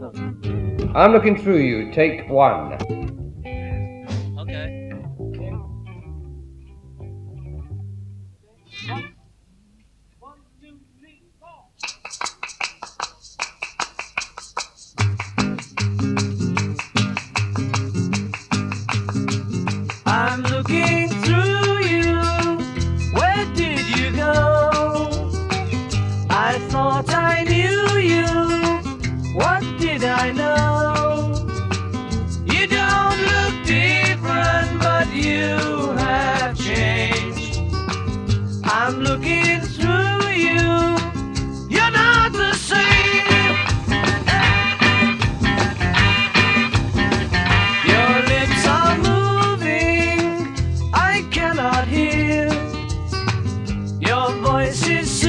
I'm looking through you. Take one. Okay. I'm looking 也是。